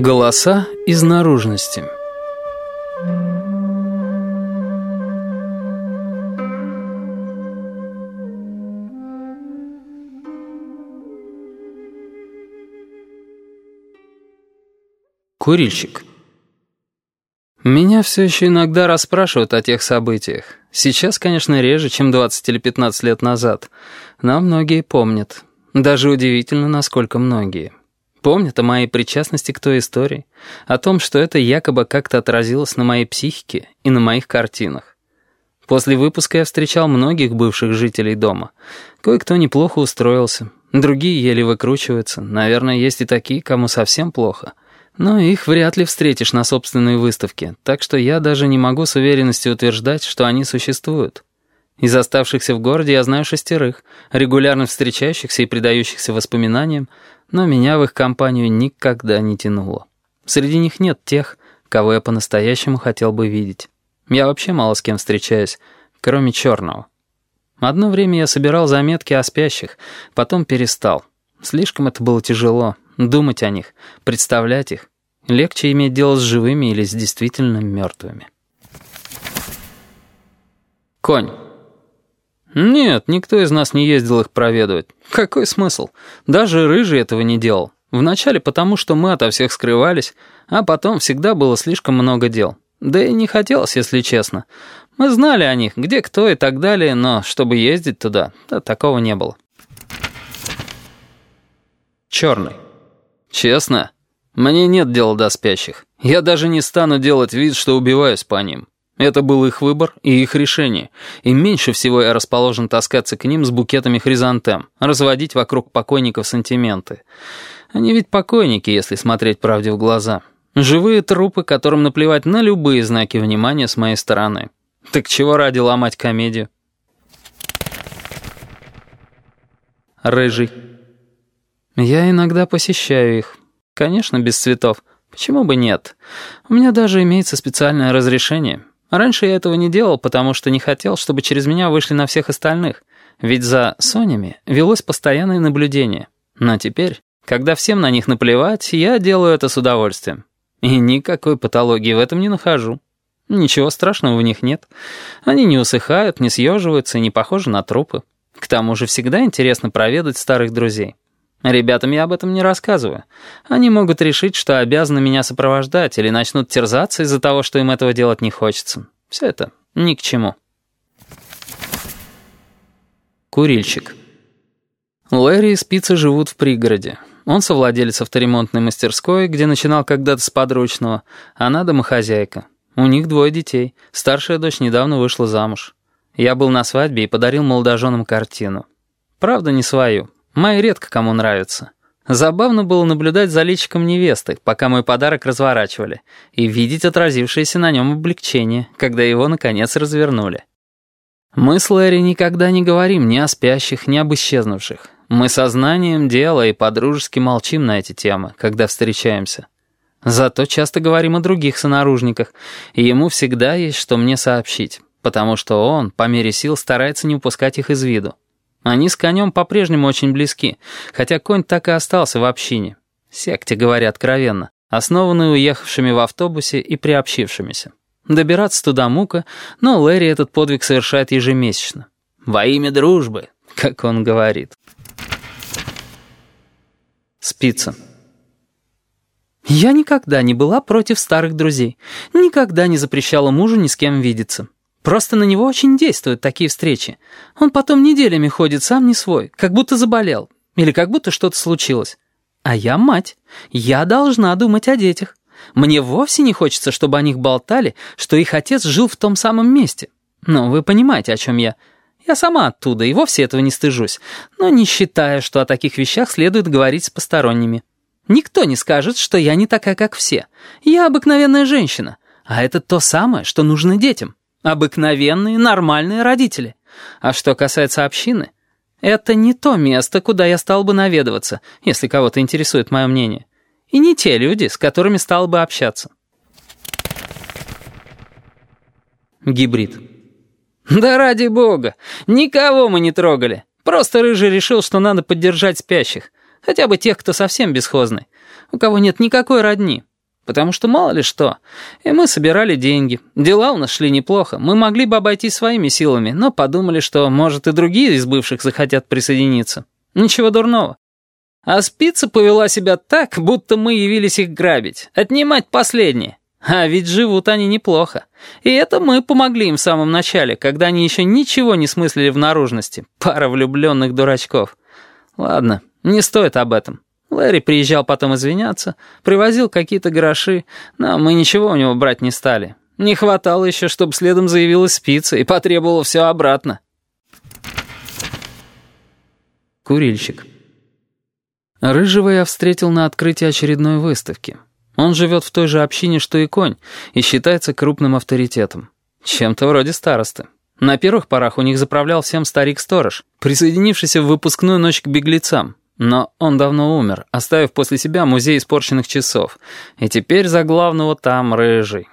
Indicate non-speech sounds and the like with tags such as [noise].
Голоса из наружности Курильщик Меня все еще иногда расспрашивают о тех событиях. Сейчас, конечно, реже, чем 20 или 15 лет назад, но многие помнят. Даже удивительно, насколько многие. Помнят о моей причастности к той истории, о том, что это якобы как-то отразилось на моей психике и на моих картинах. После выпуска я встречал многих бывших жителей дома. Кое-кто неплохо устроился, другие еле выкручиваются. Наверное, есть и такие, кому совсем плохо. Но их вряд ли встретишь на собственной выставке, так что я даже не могу с уверенностью утверждать, что они существуют. Из оставшихся в городе я знаю шестерых, регулярно встречающихся и предающихся воспоминаниям, но меня в их компанию никогда не тянуло. Среди них нет тех, кого я по-настоящему хотел бы видеть. Я вообще мало с кем встречаюсь, кроме черного. Одно время я собирал заметки о спящих, потом перестал. Слишком это было тяжело, думать о них, представлять их. Легче иметь дело с живыми или с действительно мертвыми. Конь. «Нет, никто из нас не ездил их проведывать. Какой смысл? Даже Рыжий этого не делал. Вначале потому, что мы ото всех скрывались, а потом всегда было слишком много дел. Да и не хотелось, если честно. Мы знали о них, где кто и так далее, но чтобы ездить туда, да, такого не было». Черный. «Честно? Мне нет дела до спящих. Я даже не стану делать вид, что убиваюсь по ним». Это был их выбор и их решение, и меньше всего я расположен таскаться к ним с букетами хризантем, разводить вокруг покойников сантименты. Они ведь покойники, если смотреть правде в глаза. Живые трупы, которым наплевать на любые знаки внимания с моей стороны. Так чего ради ломать комедию? Рыжий. Я иногда посещаю их. Конечно, без цветов. Почему бы нет? У меня даже имеется специальное разрешение. Раньше я этого не делал, потому что не хотел, чтобы через меня вышли на всех остальных. Ведь за Сонями велось постоянное наблюдение. Но теперь, когда всем на них наплевать, я делаю это с удовольствием. И никакой патологии в этом не нахожу. Ничего страшного в них нет. Они не усыхают, не съеживаются и не похожи на трупы. К тому же всегда интересно проведать старых друзей. Ребятам я об этом не рассказываю. Они могут решить, что обязаны меня сопровождать, или начнут терзаться из-за того, что им этого делать не хочется. Все это ни к чему. Курильщик. Лэри и Спица живут в пригороде. Он совладелец авторемонтной мастерской, где начинал когда-то с подручного, она домохозяйка. У них двое детей. Старшая дочь недавно вышла замуж. Я был на свадьбе и подарил молодоженам картину. Правда, не свою. Мои редко кому нравятся. Забавно было наблюдать за личиком невесты, пока мой подарок разворачивали, и видеть отразившееся на нем облегчение, когда его, наконец, развернули. Мы с Лэри никогда не говорим ни о спящих, ни об исчезнувших. Мы сознанием дела и подружески молчим на эти темы, когда встречаемся. Зато часто говорим о других сонаружниках, и ему всегда есть что мне сообщить, потому что он, по мере сил, старается не упускать их из виду. Они с конем по-прежнему очень близки, хотя конь так и остался в общине. Секте, говоря откровенно, основанной уехавшими в автобусе и приобщившимися. Добираться туда мука, но Лэри этот подвиг совершает ежемесячно. «Во имя дружбы», [laughs] как он говорит. Спица. Я никогда не была против старых друзей. Никогда не запрещала мужу ни с кем видеться. Просто на него очень действуют такие встречи. Он потом неделями ходит сам не свой, как будто заболел. Или как будто что-то случилось. А я мать. Я должна думать о детях. Мне вовсе не хочется, чтобы о них болтали, что их отец жил в том самом месте. Но вы понимаете, о чем я. Я сама оттуда и вовсе этого не стыжусь, но не считаю, что о таких вещах следует говорить с посторонними. Никто не скажет, что я не такая, как все. Я обыкновенная женщина, а это то самое, что нужно детям. Обыкновенные, нормальные родители. А что касается общины, это не то место, куда я стал бы наведываться, если кого-то интересует мое мнение. И не те люди, с которыми стал бы общаться. Гибрид. Да ради бога, никого мы не трогали. Просто Рыжий решил, что надо поддержать спящих. Хотя бы тех, кто совсем бесхозный. У кого нет никакой родни. Потому что мало ли что. И мы собирали деньги. Дела у нас шли неплохо. Мы могли бы обойтись своими силами, но подумали, что, может, и другие из бывших захотят присоединиться. Ничего дурного. А спица повела себя так, будто мы явились их грабить, отнимать последнее. А ведь живут они неплохо. И это мы помогли им в самом начале, когда они еще ничего не смыслили в наружности. Пара влюбленных дурачков. Ладно, не стоит об этом. Лэри приезжал потом извиняться, привозил какие-то гроши, но мы ничего у него брать не стали. Не хватало еще, чтобы следом заявилась спица и потребовала все обратно. Курильщик. Рыжего я встретил на открытии очередной выставки. Он живет в той же общине, что и конь, и считается крупным авторитетом. Чем-то вроде старосты. На первых порах у них заправлял всем старик-сторож, присоединившийся в выпускную ночь к беглецам, но он давно умер, оставив после себя музей испорченных часов. И теперь за главного там рыжий.